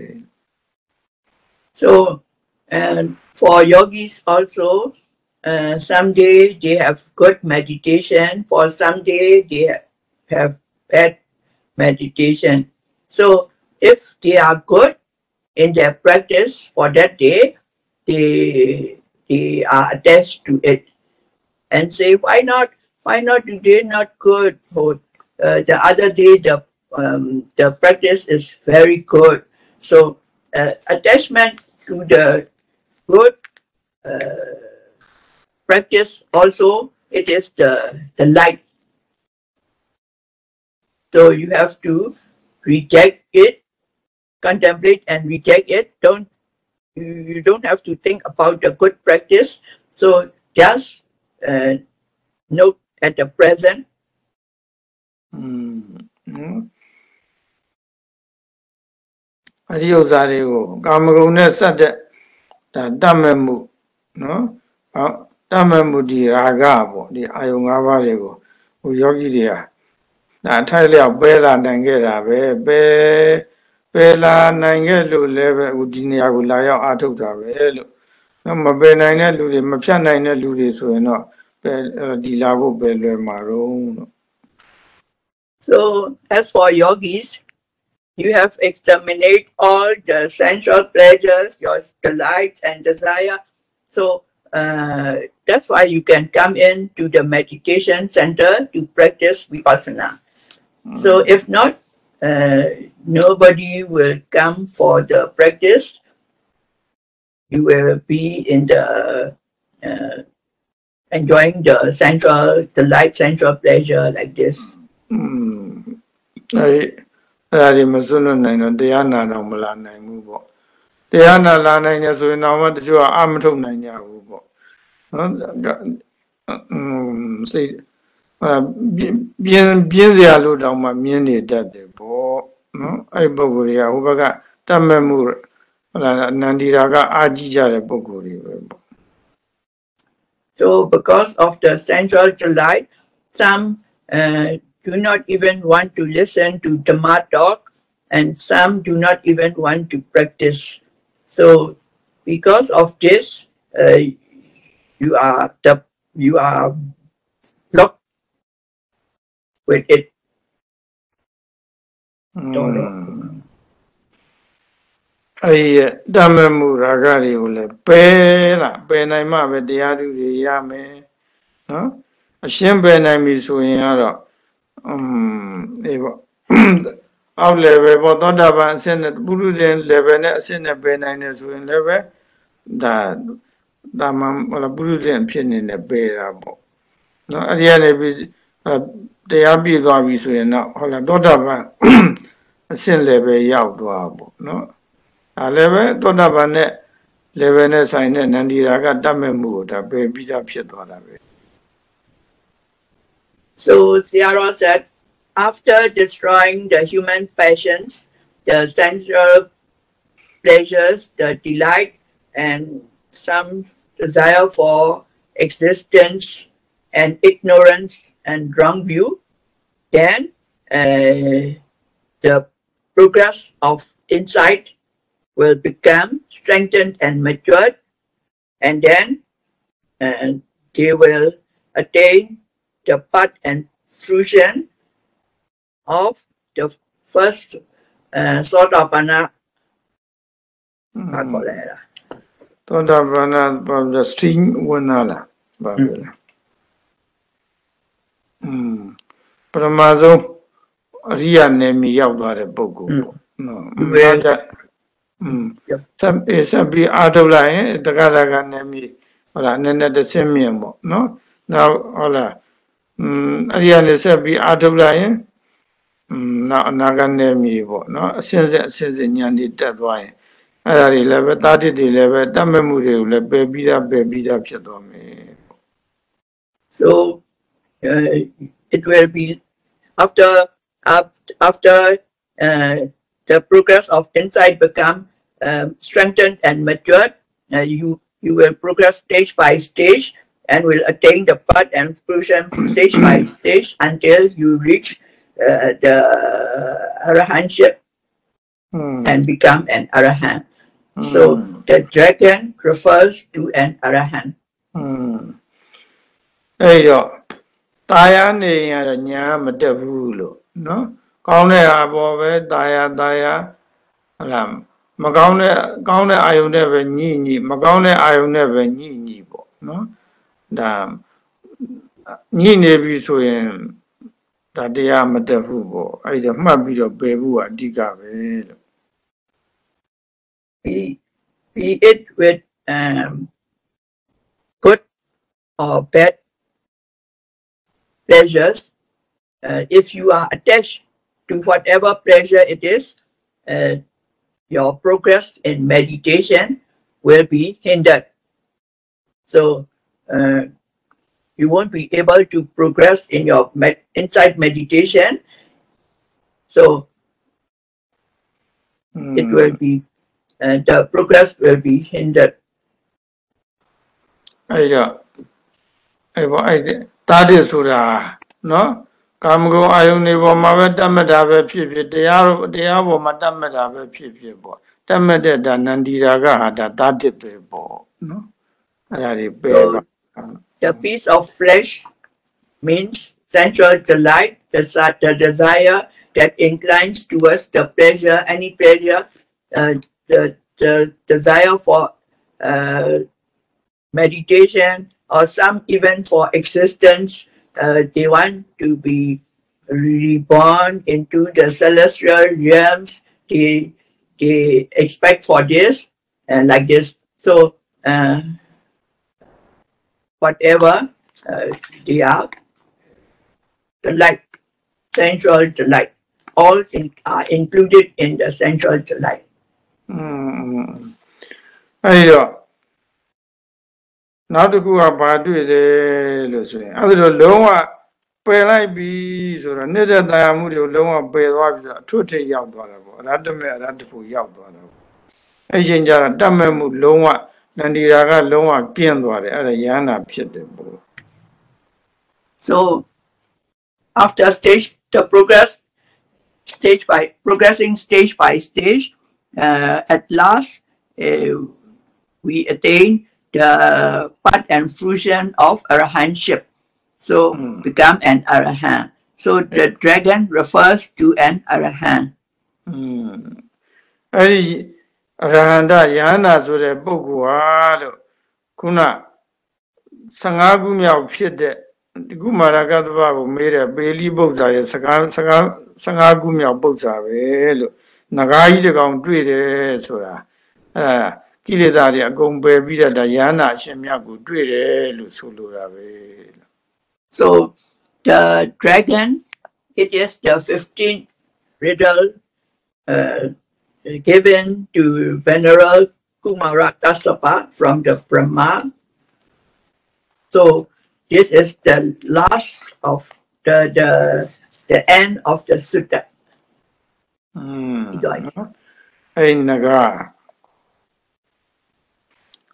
So, and for yogis also, uh, someday they have good meditation, for someday they have bad meditation. So, if they are good in their practice for that day, they they are attached to it and say, why not? Why not today not good? Or uh, the other day the um, the practice is very good. So uh, attachment to the good uh, practice also it is the the light. So you have to reject it, contemplate and reject it. Don't you, you don't have to think about the good practice. So just uh, note at the present อืมနော်အဒီဥစ္စာတွေကိုကာမဂုဏ်နဲ့ဆက်တဲ့ဒါတတ်မဲ့မှုနော်ဟောတတ်မဲ့မှုဒီရာဂပေါ့ဒီအာယုံ၅ပါးတွေကိုဟိုယောဂီတွေက ဒါအထိုက်လျောက်ပဲလာနိုင်ခဲ့တာပဲပဲပဲလာနိုင်ခဲ့လို့လည်းပဲအခုဒီနေရာကိုလာရောက်အားထုတ်တာပဲလို့နော်မပယ်နိုင်တဲ့လူတွေမဖြတ်နိုင်တဲ့လူတွေဆိုရင်တော့ပဲအဲ့ဒီလာဖို့ပဲလွယ်မှာတော့လို့ So as for yogis, you have exterminate all the sensual pleasures, your delights and desire. So uh, that's why you can come in to the meditation center to practice vipassana. So if not, uh, nobody will come for the practice. You will be in the uh, enjoying the central, the light central pleasure like this. So because of the sensual delight some uh, do not even want to listen to Dhamma talk and some do not even want to practice. So because of this uh, you are the you are blocked with it. တော်တော့အဲ့ဒီတတ်မဲ့မှုရာဂတွေကိုလည်းပယ်လာပယ်နိုင်မှပဲတရားသူတွေရမယ်နော်အရှင်းပယ်နိုင်ပြီဆိုရင်ကတော့อืมဒီပေါ့အောက် level ပေါ့သောတာပန်အဆင့်နဲ့ပုရုဇဉ် level နဲ့အဆင့်နဲ့ပယ်နိုင်တယ်ဆိုရင်လည်းပဲဒါဒါမှဟိုလားပုရုဇဉ်ဖြစ်နေနဲ့ပယ်တာပေါ့နော်အဲ့ဒီကနေပြီးအဲ့ တရားပြည့်သွားပြီဆိုရင်တော့ဟုတ်လားသောတာပန်အဆင့် level ရောက်သွားပေါ့နော် ဒါလည်းပဲသောတာပန်နဲ့ level နဲ့ဆိုင်တဲ့နန္ဒီရာကတတ်မဲ့မှုကိုဒါပယ်ပြီးသားဖြစ်သွားတာပဲ So Sierra said, after destroying the human passions, the sensual pleasures, the delight, and some desire for existence and ignorance and wrong view, then uh, the progress of insight will become strengthened and matured, and then uh, they will attain the part and fruition of the first uh, sotapanna. Mm. ဘာခေါ်လဲလား သောတာပန်နာဘာစတင်ဝင်လာတာဘာပဲလား ပထမဆုံးအရိယာနယ်မြေရောက်သွားတဲ့ပုဂ္ဂိုလ်ပေါ့နော် ဝေ ဘာကြอืม Yep. ဆက်ပြီးဆက်ပြီးအားထုတ်လိုက်ရင်တက္ကရာကနယ်မြေဟုတ်လားနည်းနည်းတစ်ဆင့်မြင့်ပေါ့နော်နောက်ဟုတ်လားอืมအရိယာနဲ့ဆက်ပြီးအားထုတ်လိုက်ရင်อืมနောက်အနာဂတ်နယ်မြေပေါ့နော်အစင်းစက်အစင်းစက်ညာနေတက်သွားရင် အဲ့ဒါတွေလည်းပဲတာတစ်တွေလည်းပဲတတ်မဲ့မှုတွေကိုလည်းပယ်ပြီးသားပယ်ပြီးသားဖြစ်သွားမယ် So uh, Uh, it will be after after uh, the progress of insight become um, strengthened and matured, uh, you you will progress stage by stage and will attain the path and fruition stage by stage until you reach uh, the arahantship hmm. and become an arahant. Hmm. So the dragon refers to an arahant. Hmm. ตายာနေရင်ကတော့ညာမတက်ဘူးလို့နော်ကောင်းတဲ့အာပေါ်ပဲตายာตายာဟုတ်လားမကောင်းတဲ့ကောင်းတဲ့အာယုန်နဲ့ပဲညှိညှိမကောင်းတဲ့အာယုန်နဲ့ပဲညှိညှိပေါ့နော်ဒါညှိနေပြီဆိုရင်ဒါတရားမတက်ဘူးပေါ့အဲ့ဒါမှတ်ပြီးတော့ပယ်ဖို့ကအဓိကပဲလို့ be, be it with um, good or bad pleasures, uh, if you are attached to whatever pleasure it is, uh, your progress in meditation will be hindered. So uh, you won't be able to progress in your med inside meditation. So mm. it hmm. will be, uh, the progress will be hindered. I, uh, I, I, အဲ့ဒီတာတိဆိုတာနော်ကာမဂုဏ်အာယုန်တွေပေါ်မှာပဲတတ်မှတ်တာပဲဖြစ်ဖြစ်တရားတော့တရားပေါ်မှာတတ်မှတ်တာပဲဖြစ်ဖြစ်ပေါ့တတ်မှတ်တဲ့ဒါနန္ဒီရာကဟာဒါတာတိပဲပေါ့နော်အဲ့ဒါတွေပယ်ပါ The piece of flesh means sensual delight, the, sa- the desire that inclines towards the pleasure, any pleasure, uh, the, the desire for uh, meditation or some even for existence. Uh, they want to be reborn into the celestial realms. They, they expect for this and like this. So, uh, whatever uh, they are, delight, sensual delight, all in, are included in the sensual delight. อืมအဲ့တော့ နောက်တစ်ခုကဘာတွေ့လဲလို့ဆိုရင်အဲ့ဒါတော့လုံးဝပယ်လိုက်ပြီဆိုတော့နေတဲ့တရားမှုတွေကိုလုံးဝပယ်သွားပြီဆိုတော့အထွတ်ထိပ်ရောက်သွားတာပေါ့အရတ္တမေအရတ္တဖို့ရောက်သွားတာပေါ့အဲ့ချိန်ကျတော့တတ်မဲ့မှုလုံးဝနန္ဒီရာကလုံးဝကင်းသွားတယ်အဲ့ဒါယန္နာဖြစ်တယ်ပေါ့ So after stage, the progress, stage by progressing stage by stage, uh, at last uh, we attain the path and fruition of arahantship. So Hmm. become an arahant. So the dragon refers to an arahant. อืมအဲ့ဒီအရဟန္တယန္နာဆိုတဲ့ပုဂ္ဂိုလ်ဟာလို့ခုန15ခုမြောက်ဖြစ်တဲ့ဒီကုမာရကတ္တဗကိုမေးတဲ့ပေလိပု္ပ္ပာရဲ့စကားစကား15ခုမြောက်ပု္ပ္ပာပဲလို့ငကားကြီးတစ်ကောင်တွေ့တယ်ဆိုတာအဲဒါ So the dragon it is the 15th riddle uh, given to venerable Kumara Kasapa from the Brahma So this is the last of the the the end of the sutta. Mm. အဲ့ငါက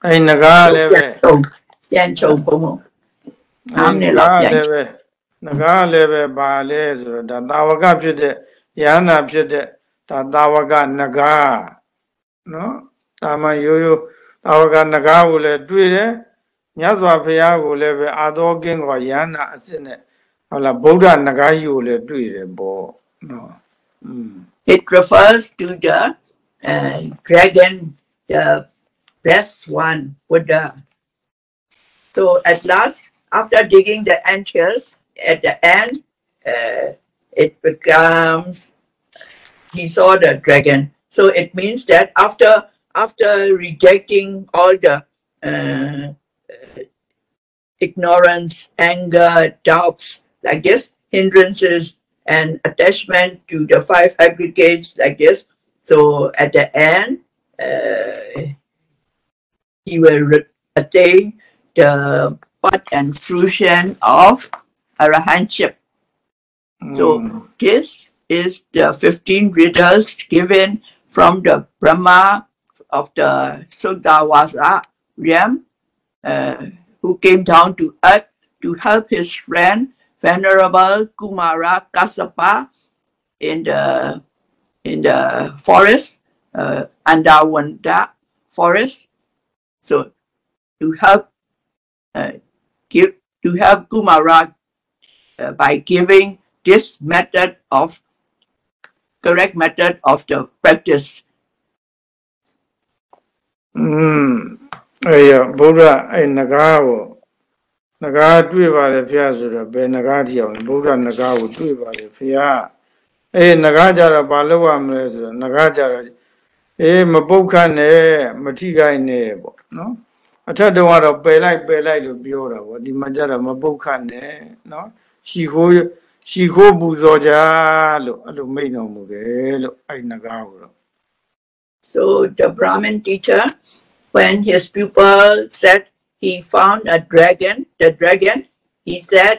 အဲ့ငကားလည်းပဲ Yan Chou Pomo. အဲ့နဲ့ငလောက်ကားပြန်လည်းပဲငကားလည်းပဲဘာလဲဆိုတော့ဒါတာဝကဖြစ်တဲ့ယန္နာဖြစ်တဲ့ဒါတာဝကငကားနော်တာမန်ရိုးရိုးတာဝကငကားကိုလည်းတွေ့တယ်မြတ်စွာဘုရားကိုလည်းပဲအာတော်ကင်းကယန္နာအစ်စ်နဲ့ဟုတ်လားဗုဒ္ဓငကားကြီးကိုလည်းတွေ့တယ်ပေါ့နော်อืม It refers to the uh, dragon, the best one, Buddha. So at last, after digging the entrails, at the end, uh, it becomes he saw the dragon. So it means that after after rejecting all the uh, uh, ignorance, anger, doubts, like this, hindrances, and attachment to the five aggregates like this. So at the end, uh, he will attain the path and fruition of arahantship. So Mm. this is the 15 riddles given from the Brahma of the Suddhavasa realm, uh, who came down to earth to help his friend Venerable Kumara Kasapa in the in the forest, uh, Andhavana forest. So to help uh, give to help Kumara uh, by giving this method of correct method of the practice. อืมအဲ့ရဗုဒ္ဓအဲ့နဂါကိုနဂါတွေ့ပါတယ်ဖျားဆိုတော့ဘယ်နဂါတိအောင်လဲဗုဒ္ဓနဂါကိုတွေ့ပါတယ်ဖျားအဲ့နဂါကြတော့ဘာလုပ်ရမလဲဆိုတော့နဂါကြတော့ အေးမပုတ်ခတ်နဲ့မထိခိုက်နဲ့ပေါ့နော်အထက်တုန်းကတော့ပယ်လိုက်ပယ်လိုက်လို့ပြောတာပေါ့ဒီမှာကြတော့မပုတ်ခတ်နဲ့နော်ရှီခိုးရှီခိုးပူဇော်ကြလို့အဲ့လိုမိန့်တော်မူတယ်လို့အဲ့နဂါကိုတော့ So the Brahmin teacher, when his pupil said he found a dragon, the dragon, he said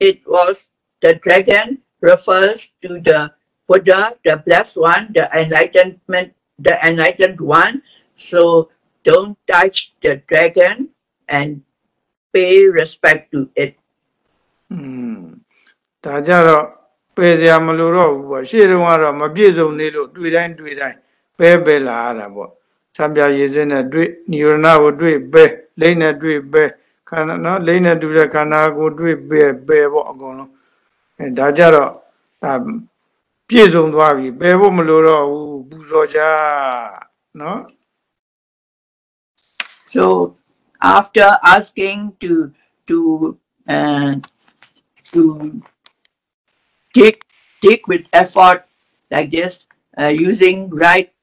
it was the dragon refers to the Buddha, the blessed one, the enlightenment, the enlightened one. So don't touch the dragon and pay respect to it. อืมဒါကြတော့ပယ်စရာမလိုတော့ဘူးပေါ့ရှေ့တုန်းကတော့မပြည့်စုံနေလို့တွေ့တိုင်းတွေ့တိုင်းပဲပဲလာရတာပေါ့သံပြရေစင်းနဲ့တွေ့နိရောဓကိုတွေ့ပဲလိမ့်နဲ့တွေ့ပဲခန္ဓာနော်လိမ့်နဲ့တွေ့တဲ့ခန္ဓာကိုတွေ့ပဲပဲပေါ့အကုန်လုံးအဲဒါကြတော့ဒါပြည့်စုံသွားပြီပဲဖို့မလိုတော့ဘူး ya, ¿no? So after asking to to uh, to take take with effort like this, uh, using right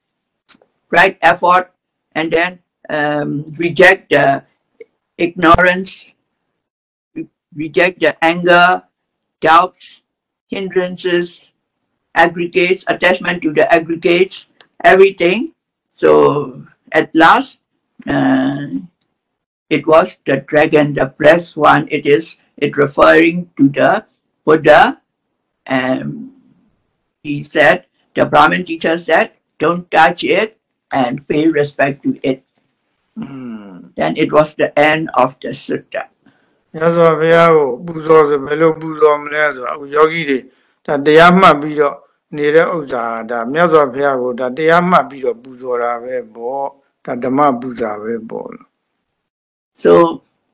right effort, and then um, reject the ignorance, reject the anger, doubts, hindrances, aggregates, attachment to the aggregates, everything. So at last, uh, it was the dragon, the blessed one. It is it referring to the Buddha. And he said, the Brahmin teacher said, don't touch it and pay respect to it. อืม Then it was the end of the sutta. မြတ်စွာဘုရားကိုပူဇော်ဆိုဘယ်လိုပူဇော်မလဲဆိုတော့အခုယောဂီတွေ ဒါတရားမှတ်ပြီးတော့နေတဲ့ဥစ္စာဒါမြတ်စွာဘုရားကိုဒါတရားမှတ်ပြီးတော့ပူဇော်တာပဲပေါ့ဒါဓမ္မပူဇာပဲပေါ့လို့ So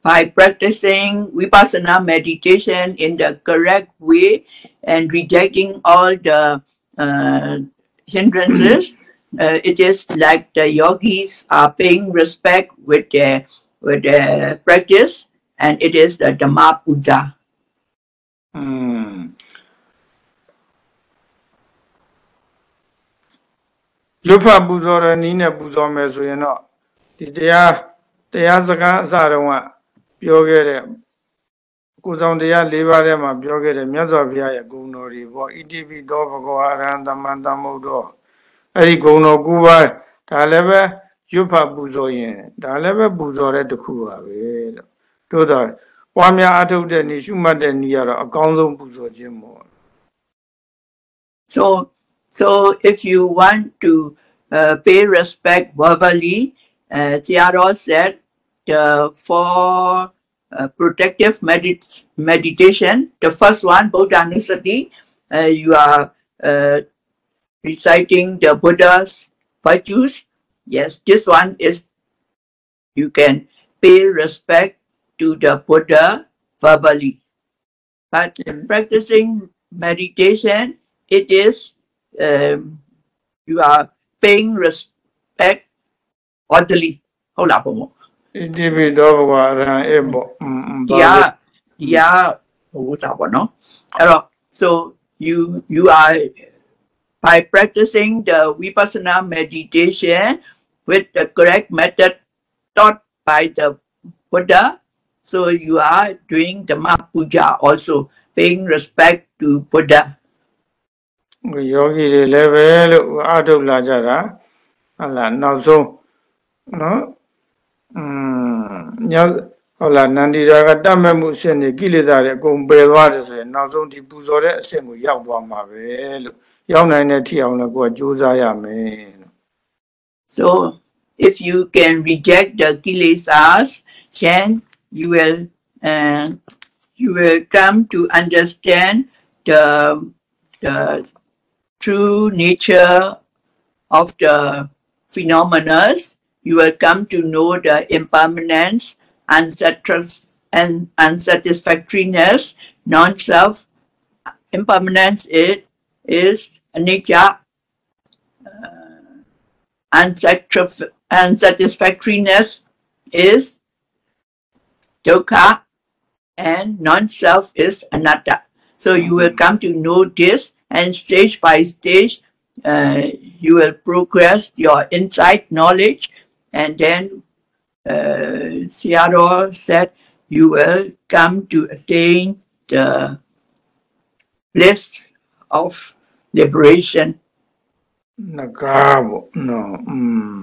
by practicing vipassana meditation in the correct way and rejecting all the uh, hindrances, uh, it is like the yogis are paying respect with their with their practice, and it is the Dhamma Puja. อื လွတ်ဖတ်ပူဇော်တဲ့နည်းနဲ့ပူဇော်မယ်ဆိုရင်တော့ဒီတရားတရားစကားအစတုန်းကပြောခဲ့တဲ့ကိုယ်ဆောင်တရား၄ပါးထဲမှာပြောခဲ့တဲ့မြတ်စွာဘုရားရဲ့ဂုဏ်တော်တွေပေါ့ဣတိပိသောဘဂဝါရဟံသမ္မန္တမုဒ္ဒောအဲ့ဒီဂုဏ်တော်၉ပါးဒါလည်းပဲရွတ်ဖတ်ပူဇော်ရင်ဒါလည်းပဲပူဇော်တဲ့တစ်ခုပါပဲလို့တို့တော့ပွားများအထုတ်တဲ့နေရှုမှတ်တဲ့နေရတော့အကောင်းဆုံးပူဇော်ခြင်းပေါ့ So, so if you want to uh, pay respect verbally, uh, said the for uh, protective medit- meditation, the first one, Buddhanussati, uh, you are uh, reciting the Buddha's virtues. Yes, this one is you can pay respect to the Buddha verbally. But in practicing meditation, it is um, you are paying respect orderly. Hold up, Bomo. Yeah, yeah. So you you are by practicing the vipassana meditation with the correct method taught by the Buddha, so you are doing the puja also, paying respect to Buddha. ယောဂီတွေလည်းပဲလို့အာထုတ်လာကြတာ ဟုတ်လားနောက်ဆုံးနော်อืมညဟုတ်လားနန္ဒီရာကတတ်မဲ့မှုအဆင့်တွေကိလေသာတွေအကုန်ပယ်သွားတယ်ဆိုရင်နောက်ဆုံးဒီပူဇော်တဲ့အဆင့်ကိုရောက်သွားမှာပဲလို့ရောက်နိုင်တဲ့ထိအောင်လည်းကိုယ်ကကြိုးစားရမယ်လို့ So if you can reject the kilesas, then you will uh, you will come to understand the the true nature of the phenomena. You will come to know the impermanence, and unsatisfactoriness, non-self. Impermanence is, is anicca, uh, unsatisf- unsatisfactoriness is dukkha and non-self is anatta. So you will mm-hmm. come to know this and stage by stage uh, you will progress your insight knowledge and then uh, Seattle said you will come to attain the bliss of liberation. ငကားပေါ့နော်อื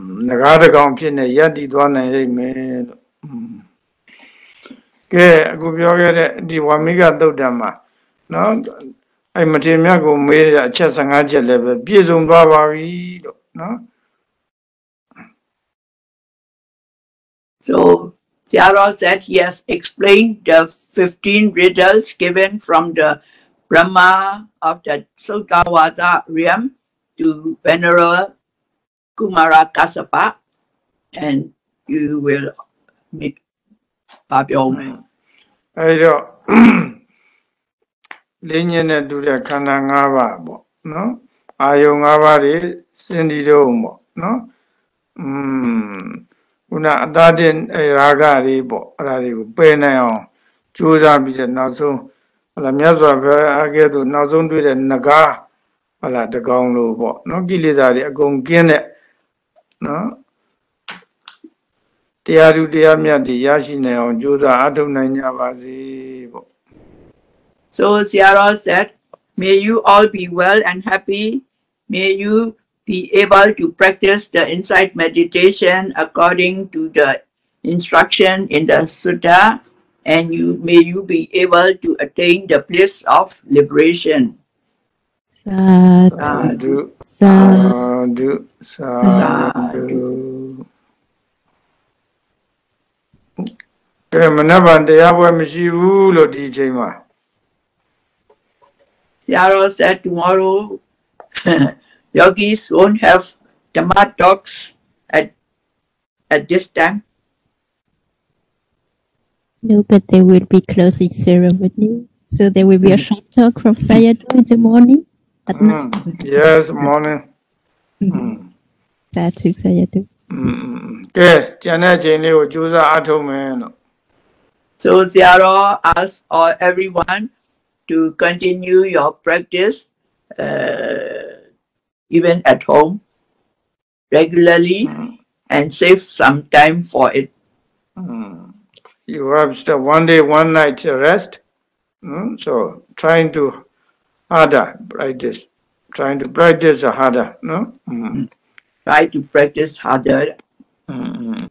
มငကားတစ်ကောင်ဖြစ်နေယက်တည်သွားနိုင်လိမ့်မယ်လို့อืมကဲအခုပြောခဲ့တဲ့ဒီဝါမိကသုတ်တံမှာနော် so Tiara said he has explained the 15 riddles given from the Brahma of the Suddhavasa realm to Venerable Kumara Kasapa and you will meet ပါပြောမယ်အဲ့တော့ လင်းညင်းနဲ့တူတဲ့ခန္ဓာ၅ပါးပေါ့နော်အာယုံ၅ပါးတွေစင်ဒီတော့ပေါ့နော်อืมခုနအတားတင်အဲ့ရာဂတွေပေါ့အဲ့ဒါတွေကိုပယ်နိုင်အောင်ကြိုးစားပြီးတဲ့နောက်ဆုံးဟလာမြတ်စွာဘုရားအကဲ့သို့နောက်ဆုံးတွေ့တဲ့ငကားဟလာတကောင်လို့ပေါ့နော်ကိလေသာတွေအကုန်ကင်းတဲ့နော်တရားသူတရားမြတ်တွေရရှိနိုင်အောင်ကြိုးစားအထောက်နိုင်ကြပါစေပေါ့ So Seattle said, May you all be well and happy. May you be able to practice the insight meditation according to the instruction in the sutta, and you may you be able to attain the bliss of liberation. Sadhu, သာဓု sadhu. သာဓုသာဓုကဲမနက်ဖြန်တရားပွဲမရှိဘူးလို့ဒီအချိန်မှာ Sarah said tomorrow yogis won't have Dhamma talks at, at this time. No, but they will be closing ceremony. So there will be a hmm. short talk from Sayadaw in the morning. At mm, night. Yes, morning. Mm. Satu Sayadaw. Mm. Okay, ကျန်တဲ့ချိန်လေးကိုကြိုးစားအားထုတ်မယ်လို့ So Ziaro asked all everyone to continue your practice uh, even at home regularly and save some time for it. Mm. You have still one day, one night rest. Mm, So trying to harder practice, trying to practice harder. No. Mm. Try to practice harder. Mm.